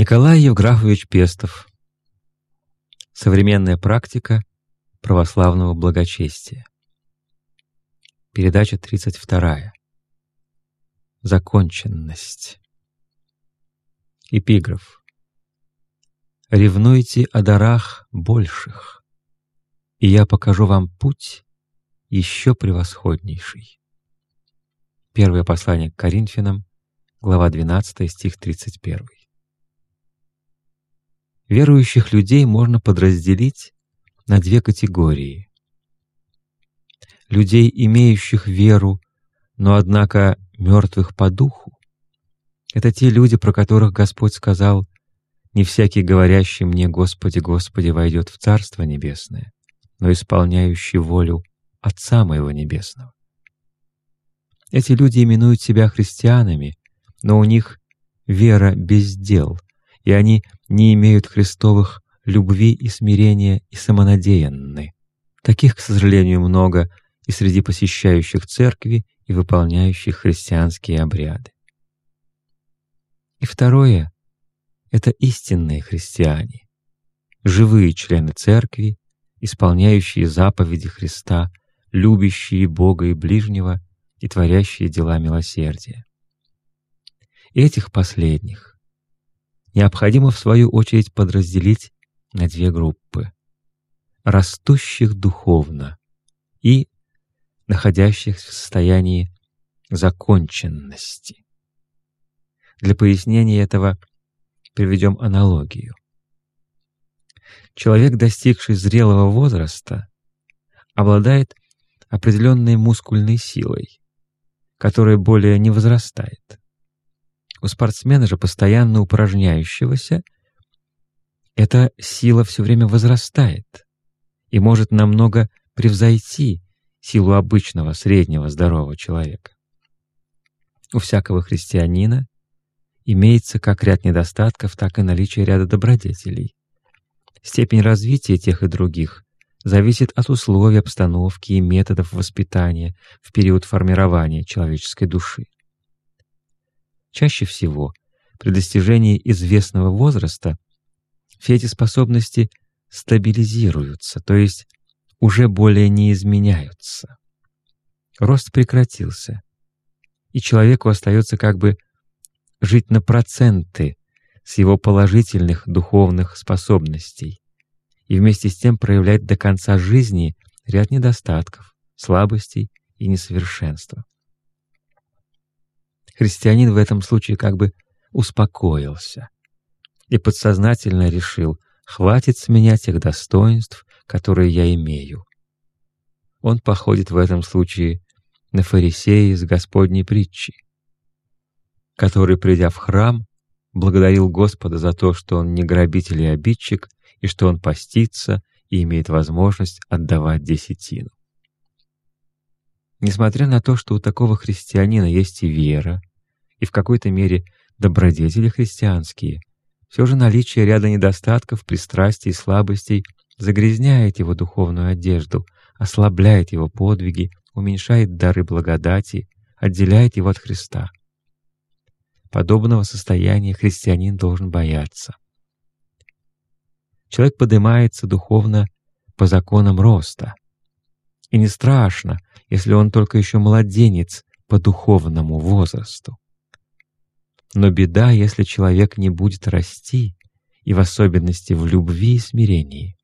Николай Евграфович Пестов. Современная практика православного благочестия. Передача 32. Законченность. Эпиграф. «Ревнуйте о дарах больших, и я покажу вам путь еще превосходнейший». Первое послание к Коринфянам, глава 12, стих 31. Верующих людей можно подразделить на две категории. Людей, имеющих веру, но, однако, мертвых по духу. Это те люди, про которых Господь сказал, «Не всякий, говорящий мне, Господи, Господи, войдет в Царство Небесное, но исполняющий волю Отца Моего Небесного». Эти люди именуют себя христианами, но у них вера без дел, и они не имеют христовых любви и смирения и самонадеянны. Таких, к сожалению, много и среди посещающих церкви и выполняющих христианские обряды. И второе — это истинные христиане, живые члены церкви, исполняющие заповеди Христа, любящие Бога и ближнего и творящие дела милосердия. Этих последних необходимо в свою очередь подразделить на две группы — растущих духовно и находящихся в состоянии законченности. Для пояснения этого приведем аналогию. Человек, достигший зрелого возраста, обладает определенной мускульной силой, которая более не возрастает. У спортсмена же, постоянно упражняющегося, эта сила все время возрастает и может намного превзойти силу обычного среднего здорового человека. У всякого христианина имеется как ряд недостатков, так и наличие ряда добродетелей. Степень развития тех и других зависит от условий, обстановки и методов воспитания в период формирования человеческой души. Чаще всего при достижении известного возраста все эти способности стабилизируются, то есть уже более не изменяются. Рост прекратился, и человеку остается как бы жить на проценты с его положительных духовных способностей и вместе с тем проявлять до конца жизни ряд недостатков, слабостей и несовершенства. Христианин в этом случае как бы успокоился и подсознательно решил, хватит с меня тех достоинств, которые я имею. Он походит в этом случае на фарисея из Господней притчи, который, придя в храм, благодарил Господа за то, что он не грабитель и обидчик, и что он постится и имеет возможность отдавать десятину. Несмотря на то, что у такого христианина есть и вера, и в какой-то мере добродетели христианские, все же наличие ряда недостатков, пристрастий и слабостей загрязняет его духовную одежду, ослабляет его подвиги, уменьшает дары благодати, отделяет его от Христа. Подобного состояния христианин должен бояться. Человек поднимается духовно по законам роста. И не страшно, если он только еще младенец по духовному возрасту. Но беда, если человек не будет расти, и в особенности в любви и смирении.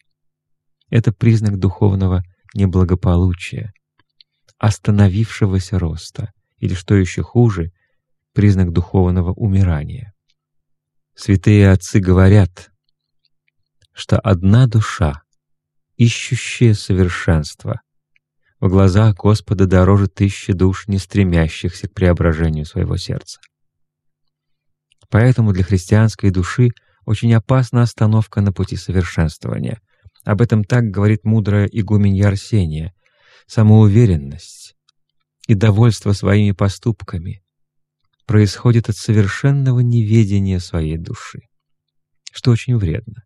Это признак духовного неблагополучия, остановившегося роста, или, что еще хуже, признак духовного умирания. Святые отцы говорят, что одна душа, ищущая совершенства, в глазах Господа дороже тысячи душ, не стремящихся к преображению своего сердца. Поэтому для христианской души очень опасна остановка на пути совершенствования. Об этом так говорит мудрая игуменья Арсения. Самоуверенность и довольство своими поступками происходит от совершенного неведения своей души, что очень вредно,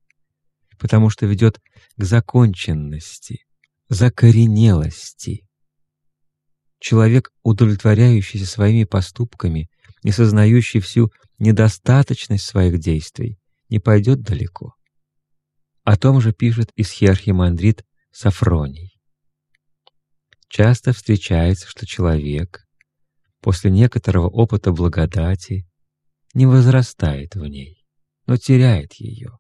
потому что ведет к законченности, закоренелости. Человек, удовлетворяющийся своими поступками, не сознающий всю недостаточность своих действий, не пойдет далеко. О том же пишет исхиархимандрит Сафроний. Часто встречается, что человек после некоторого опыта благодати не возрастает в ней, но теряет ее.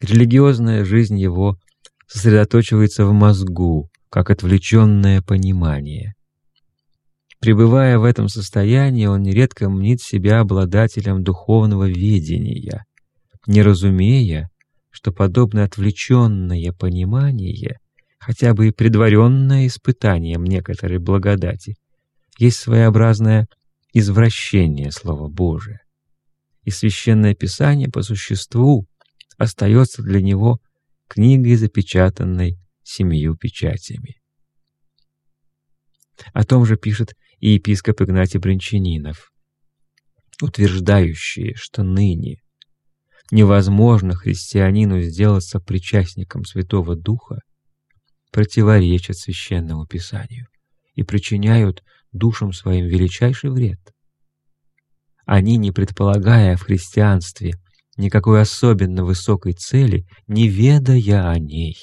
Религиозная жизнь его сосредоточивается в мозгу, как отвлеченное понимание. Пребывая в этом состоянии, он нередко мнит себя обладателем духовного видения, не разумея, что подобное отвлеченное понимание, хотя бы и предваренное испытанием некоторой благодати, есть своеобразное извращение Слова Божия. И Священное Писание по существу остается для него книгой, запечатанной семью печатями. О том же пишет и епископ Игнатий Бринчанинов, утверждающий, что ныне невозможно христианину сделаться причастником Святого Духа, противоречат Священному Писанию и причиняют душам своим величайший вред. Они, не предполагая в христианстве никакой особенно высокой цели, не ведая о ней,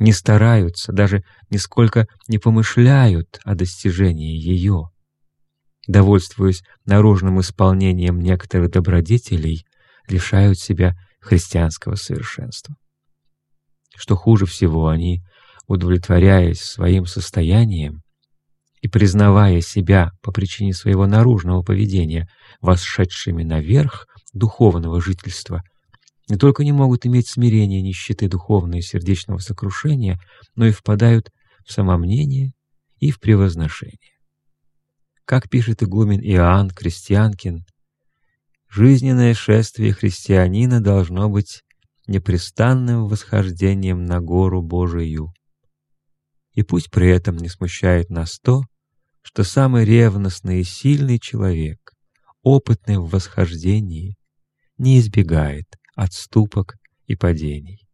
не стараются, даже нисколько не помышляют о достижении ее. Довольствуясь наружным исполнением некоторых добродетелей, лишают себя христианского совершенства. Что хуже всего, они, удовлетворяясь своим состоянием, и признавая себя по причине своего наружного поведения восшедшими наверх духовного жительства, не только не могут иметь смирения, нищеты духовного и сердечного сокрушения, но и впадают в самомнение и в превозношение. Как пишет игумен Иоанн Крестьянкин, жизненное шествие христианина должно быть непрестанным восхождением на гору Божию. И пусть при этом не смущает нас то, что самый ревностный и сильный человек, опытный в восхождении, не избегает отступок и падений.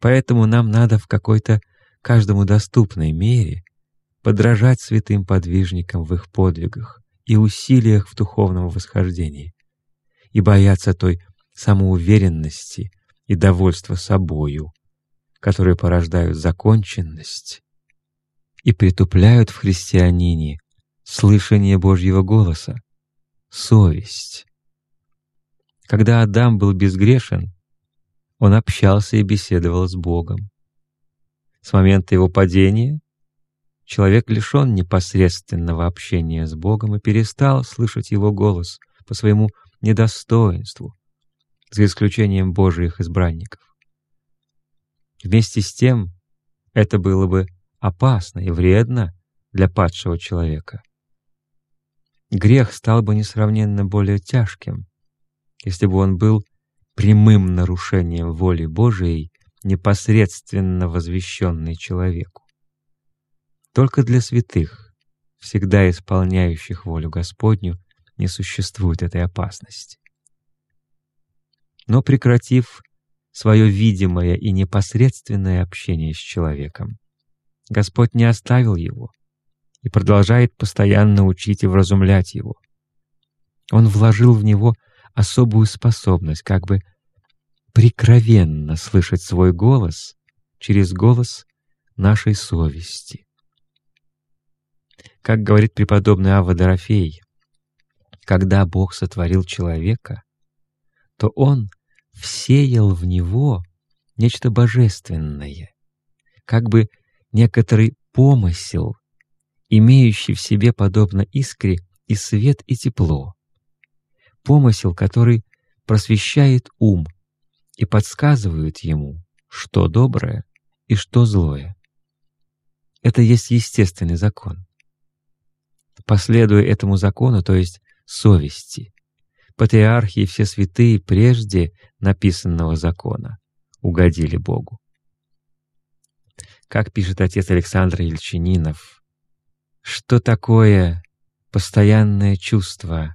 Поэтому нам надо в какой-то каждому доступной мере подражать святым подвижникам в их подвигах и усилиях в духовном восхождении и бояться той самоуверенности и довольства собою, которые порождают законченность и притупляют в христианине слышание Божьего голоса, совесть. Когда Адам был безгрешен, он общался и беседовал с Богом. С момента его падения человек лишен непосредственного общения с Богом и перестал слышать Его голос по своему недостоинству, за исключением Божьих избранников. Вместе с тем, это было бы опасно и вредно для падшего человека. Грех стал бы несравненно более тяжким, если бы он был прямым нарушением воли Божией, непосредственно возвещенной человеку. Только для святых, всегда исполняющих волю Господню, не существует этой опасности. Но прекратив свое видимое и непосредственное общение с человеком, Господь не оставил его и продолжает постоянно учить и вразумлять его. Он вложил в него особую способность как бы прикровенно слышать свой голос через голос нашей совести. Как говорит преподобный Ава Дорофей, когда Бог сотворил человека, то Он всеял в него нечто божественное, как бы некоторый помысел, имеющий в себе подобно искре и свет, и тепло. Помысел, который просвещает ум и подсказывает ему, что доброе и что злое. Это есть естественный закон. Последуя этому закону, то есть совести, патриархи и все святые прежде написанного закона угодили Богу. Как пишет отец Александр Ельчининов, что такое постоянное чувство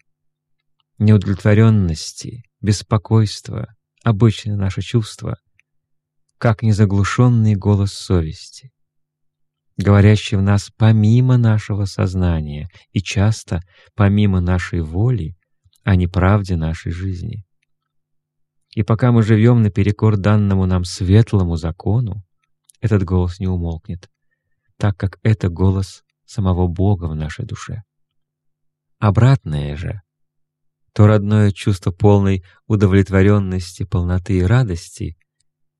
неудовлетворенности, беспокойства, обычное наше чувство, как незаглушенный голос совести, говорящий в нас помимо нашего сознания и часто помимо нашей воли о неправде нашей жизни. И пока мы живем наперекор данному нам светлому закону, этот голос не умолкнет, так как это голос самого Бога в нашей душе. Обратное же, то родное чувство полной удовлетворенности, полноты и радости,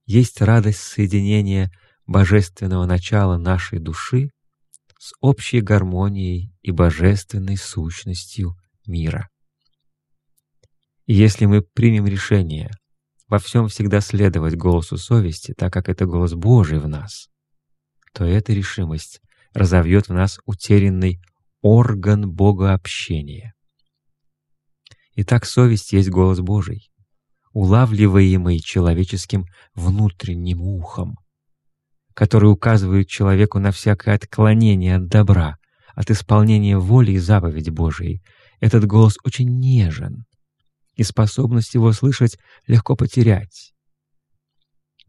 есть радость соединения божественного начала нашей души с общей гармонией и божественной сущностью мира. И если мы примем решение во всем всегда следовать голосу совести, так как это голос Божий в нас, то эта решимость разовьет в нас утерянный орган богообщения. Итак, совесть есть голос Божий, улавливаемый человеческим внутренним ухом, который указывает человеку на всякое отклонение от добра, от исполнения воли и заповеди Божией. Этот голос очень нежен, и способность его слышать легко потерять.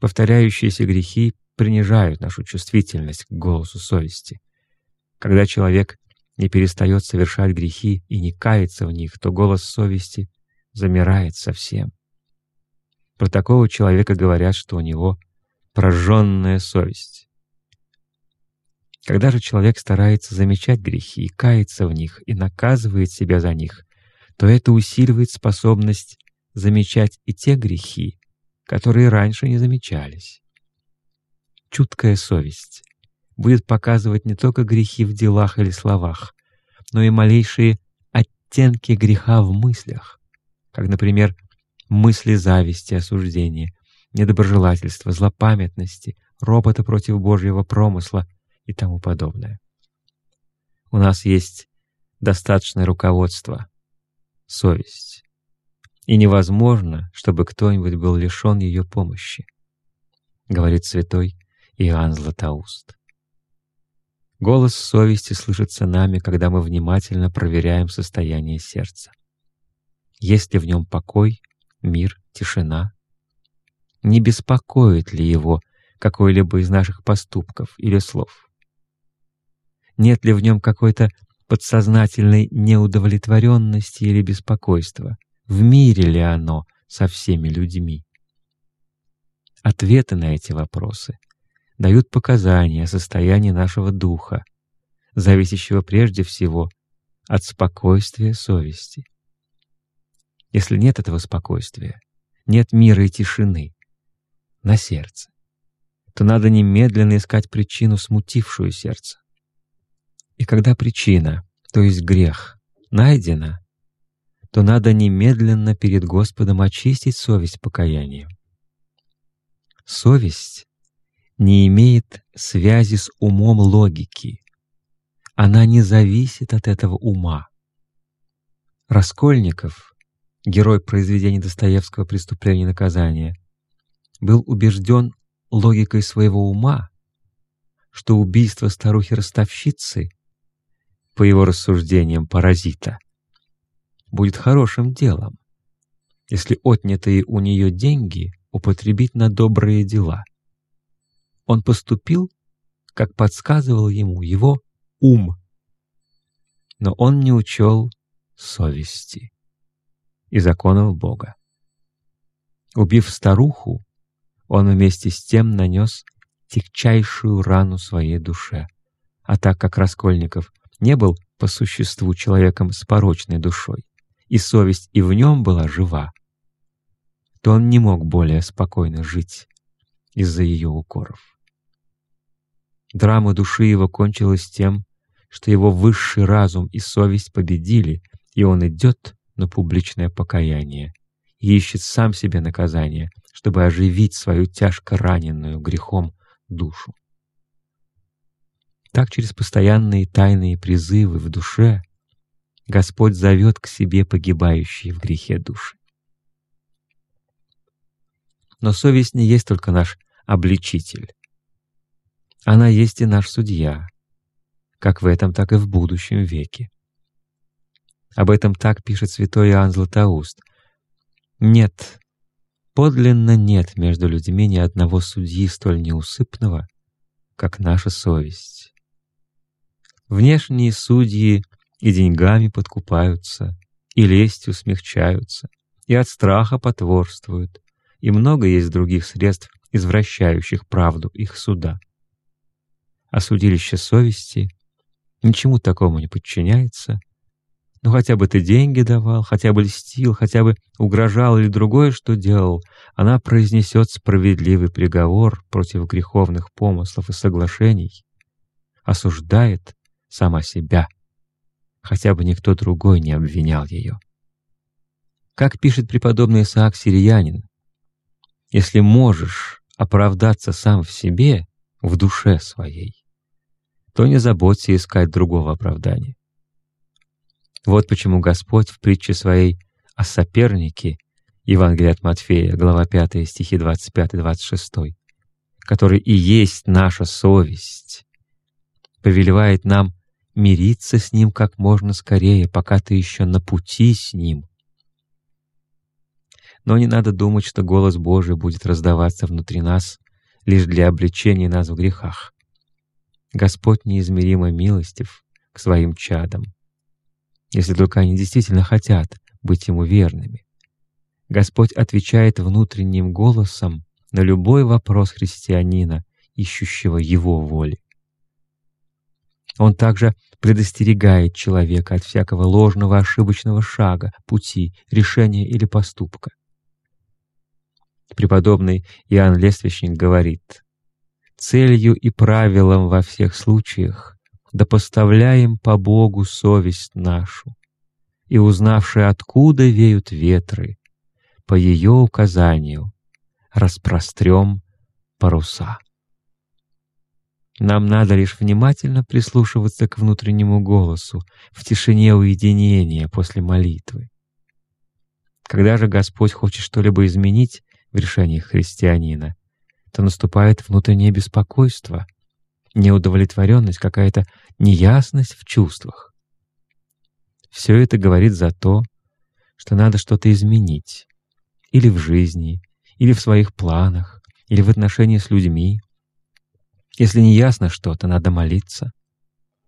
Повторяющиеся грехи принижают нашу чувствительность к голосу совести. Когда человек не перестает совершать грехи и не кается в них, то голос совести замирает совсем. Про такого человека говорят, что у него прожженная совесть. Когда же человек старается замечать грехи, кается в них и наказывает себя за них, то это усиливает способность замечать и те грехи, которые раньше не замечались. Чуткая совесть будет показывать не только грехи в делах или словах, но и малейшие оттенки греха в мыслях, как, например, мысли зависти, осуждения, недоброжелательства, злопамятности, ропота против Божьего промысла и тому подобное. У нас есть достаточное руководство, совесть, и невозможно, чтобы кто-нибудь был лишен ее помощи, говорит святой Иоанн Златоуст. Голос совести слышится нами, когда мы внимательно проверяем состояние сердца. Есть ли в нем покой, мир, тишина, не беспокоит ли его какой-либо из наших поступков или слов? Нет ли в нем какой-то подсознательной неудовлетворенности или беспокойства? В мире ли оно со всеми людьми? Ответы на эти вопросы дают показания о состоянии нашего духа, зависящего прежде всего от спокойствия совести. Если нет этого спокойствия, нет мира и тишины, на сердце, то надо немедленно искать причину, смутившую сердце. И когда причина, то есть грех, найдена, то надо немедленно перед Господом очистить совесть покаянием. Совесть не имеет связи с умом логики. Она не зависит от этого ума. Раскольников, герой произведения Достоевского «Преступление и наказание», был убежден логикой своего ума, что убийство старухи-ростовщицы, по его рассуждениям паразита, будет хорошим делом, если отнятые у нее деньги употребить на добрые дела. Он поступил, как подсказывал ему его ум, но он не учел совести и законов Бога. Убив старуху, он вместе с тем нанес тягчайшую рану своей душе. А так как Раскольников не был по существу человеком с порочной душой, и совесть и в нем была жива, то он не мог более спокойно жить из-за ее укоров. Драма души его кончилась тем, что его высший разум и совесть победили, и он идет на публичное покаяние ищет сам себе наказание, чтобы оживить свою тяжко раненную грехом душу. Так через постоянные тайные призывы в душе Господь зовет к себе погибающие в грехе души. Но совесть не есть только наш обличитель. Она есть и наш судья, как в этом, так и в будущем веке. Об этом так пишет святой Иоанн Златоуст. «Нет Подлинно нет между людьми ни одного судьи столь неусыпного, как наша совесть. Внешние судьи и деньгами подкупаются, и лестью смягчаются, и от страха потворствуют, и много есть других средств, извращающих правду их суда. А судилище совести. Ничему такому не подчиняется, ну хотя бы ты деньги давал, хотя бы льстил, хотя бы угрожал или другое, что делал, она произнесет справедливый приговор против греховных помыслов и соглашений, осуждает сама себя, хотя бы никто другой не обвинял ее. Как пишет преподобный Исаак Сириянин, «Если можешь оправдаться сам в себе, в душе своей, то не заботься искать другого оправдания. Вот почему Господь в притче своей о сопернике, Евангелие от Матфея, глава 5, стихи 25-26, который и есть наша совесть, повелевает нам мириться с Ним как можно скорее, пока ты еще на пути с Ним. Но не надо думать, что голос Божий будет раздаваться внутри нас лишь для обличения нас в грехах. Господь неизмеримо милостив к своим чадам если только они действительно хотят быть Ему верными. Господь отвечает внутренним голосом на любой вопрос христианина, ищущего Его воли. Он также предостерегает человека от всякого ложного, ошибочного шага, пути, решения или поступка. Преподобный Иоанн Лествичник говорит, «Целью и правилом во всех случаях да поставляем по Богу совесть нашу, и, узнавши, откуда веют ветры, по ее указанию распрострем паруса. Нам надо лишь внимательно прислушиваться к внутреннему голосу в тишине уединения после молитвы. Когда же Господь хочет что-либо изменить в решении христианина, то наступает внутреннее беспокойство — неудовлетворенность, какая-то неясность в чувствах. Все это говорит за то, что надо что-то изменить. Или в жизни, или в своих планах, или в отношении с людьми. Если не ясно что-то, надо молиться.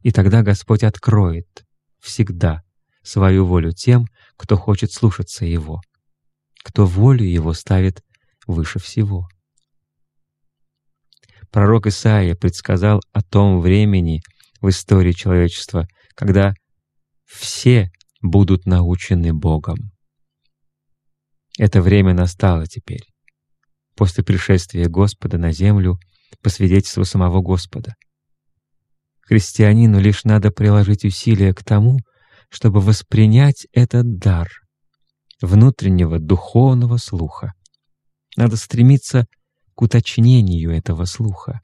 И тогда Господь откроет всегда свою волю тем, кто хочет слушаться Его, кто волю Его ставит выше всего. Пророк Исаия предсказал о том времени в истории человечества, когда все будут научены Богом. Это время настало теперь, после пришествия Господа на землю по свидетельству самого Господа. Христианину лишь надо приложить усилия к тому, чтобы воспринять этот дар внутреннего духовного слуха. Надо стремиться к уточнению этого слуха.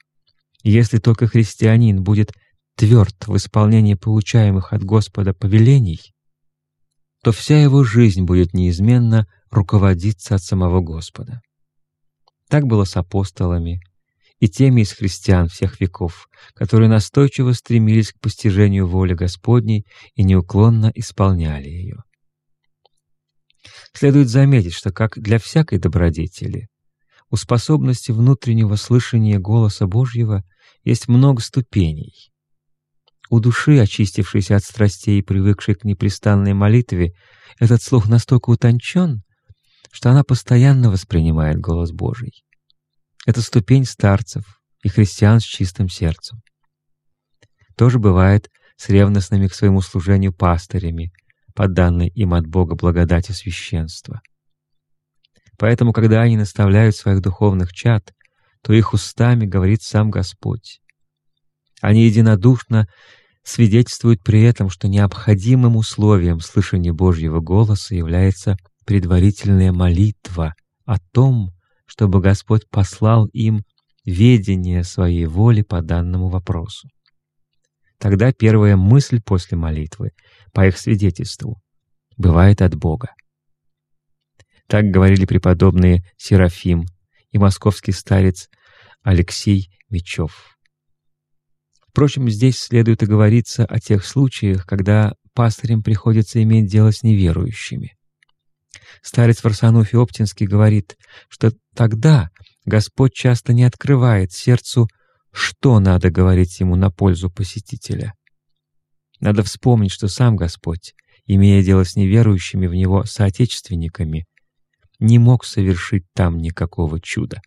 Если только христианин будет тверд в исполнении получаемых от Господа повелений, то вся его жизнь будет неизменно руководиться от самого Господа. Так было с апостолами и теми из христиан всех веков, которые настойчиво стремились к постижению воли Господней и неуклонно исполняли ее. Следует заметить, что как для всякой добродетели, у способности внутреннего слышания голоса Божьего есть много ступеней. У души, очистившейся от страстей и привыкшей к непрестанной молитве, этот слух настолько утончен, что она постоянно воспринимает голос Божий. Это ступень старцев и христиан с чистым сердцем. Тоже бывает с ревностными к своему служению пастырями, по данной им от Бога благодати священства. Поэтому, когда они наставляют своих духовных чад, то их устами говорит сам Господь. Они единодушно свидетельствуют при этом, что необходимым условием слышания Божьего голоса является предварительная молитва о том, чтобы Господь послал им ведение своей воли по данному вопросу. Тогда первая мысль после молитвы, по их свидетельству, бывает от Бога. Так говорили преподобные Серафим и московский старец Алексей Мечев. Впрочем, здесь следует оговориться о тех случаях, когда пастырям приходится иметь дело с неверующими. Старец Варсануфий Оптинский говорит, что тогда Господь часто не открывает сердцу, что надо говорить ему на пользу посетителя. Надо вспомнить, что сам Господь имея дело с неверующими в него соотечественниками, не мог совершить там никакого чуда.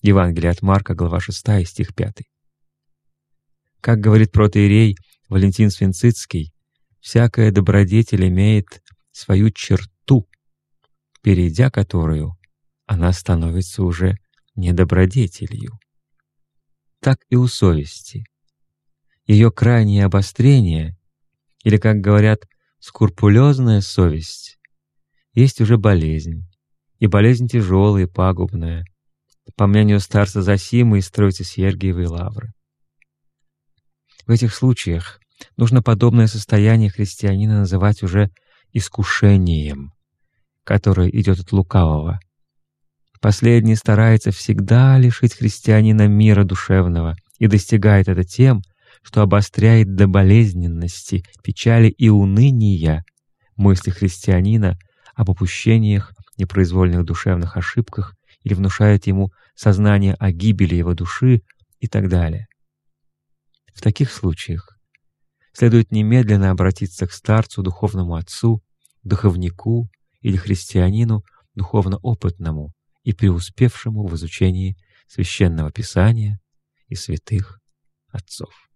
Евангелие от Марка, глава 6, стих 5. Как говорит протоиерей Валентин Свинцицкий, всякая добродетель имеет свою черту, перейдя которую она становится уже недобродетелью. Так и у совести. Ее крайнее обострение, или, как говорят, скрупулезная совесть, есть уже болезнь, и болезнь тяжелая и пагубная, по мнению старца Зосимы из Троицы Сергиевой Лавры. В этих случаях нужно подобное состояние христианина называть уже искушением, которое идет от лукавого. Последний старается всегда лишить христианина мира душевного и достигает это тем, что обостряет до болезненности, печали и уныния мысли христианина об опущениях, непроизвольных душевных ошибках или внушает ему сознание о гибели его души и так далее. В таких случаях следует немедленно обратиться к старцу, духовному отцу, духовнику или христианину духовно опытному и преуспевшему в изучении священного писания и святых отцов.